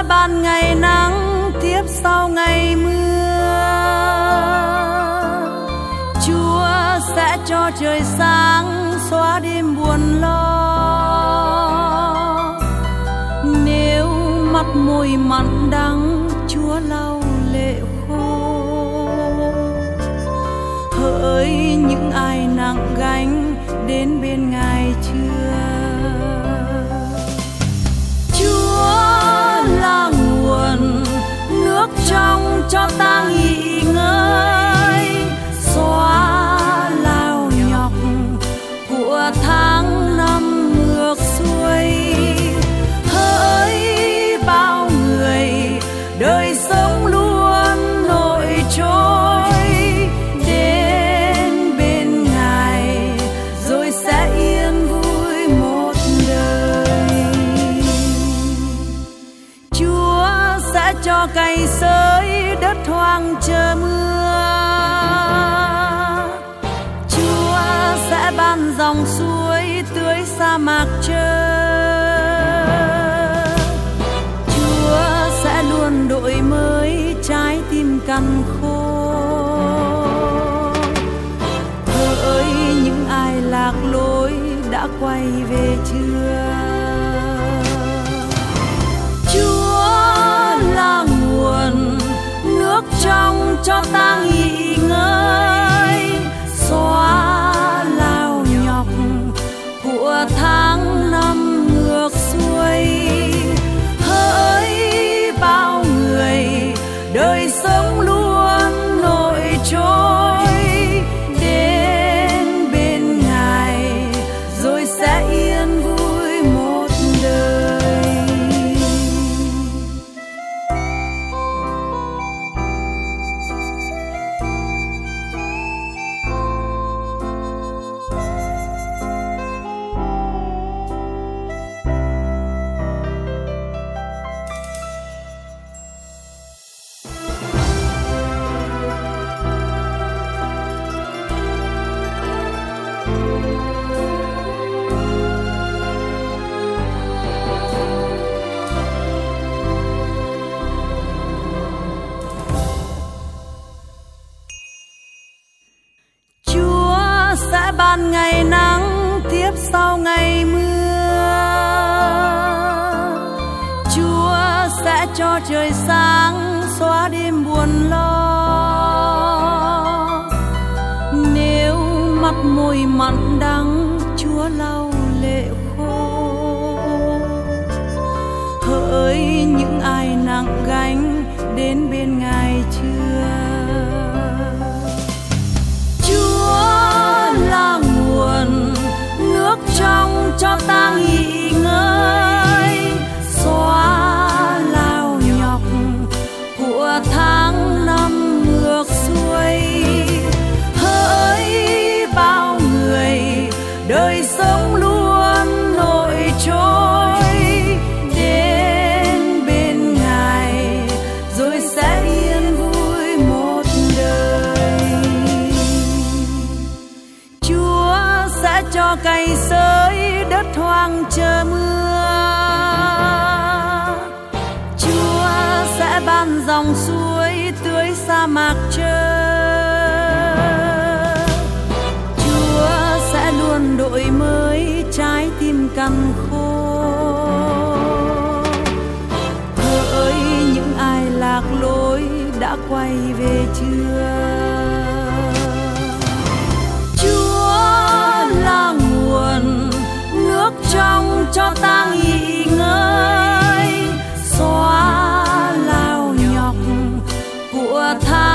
sẽ ban ngày nắng, tiếp sau ngày mưa. Chúa sẽ cho trời sáng xóa đêm buồn lo. Nếu mắt môi mặn đắng, chúa lau lệ khô. Hỡi những ai nặng gánh đến bên ngài chưa? Cho ta nghỉ ngơi. Xóa lao nhọc của tháng năm ngược xuôi. Hỡi bao người, đời sống luôn nổi trôi. Đến bên ngài, rồi sẽ yên vui một đời. Chúa sẽ cho cây sớm đất hoang chờ mưa. Chúa sẽ ban dòng suối tưới sa mạc trơ chúa sẽ luôn đổi mới trái tim cằn khô. Hỡi những ai lạc lối đã quay về chưa? Của ban ngày nắng, tiếp sau ngày mưa. Chúa sẽ cho trời sáng xóa đêm buồn lo. Nếu mắt môi mặn đắng, Chúa lau lệ khô. Hỡi những ai nặng gánh đến bên ngài chưa? Dòng suối tưới sa mạc trời quay về chưa? Chúa là nguồn nước trong cho ta nghỉ ngơi. Xóa lao nhọc của tha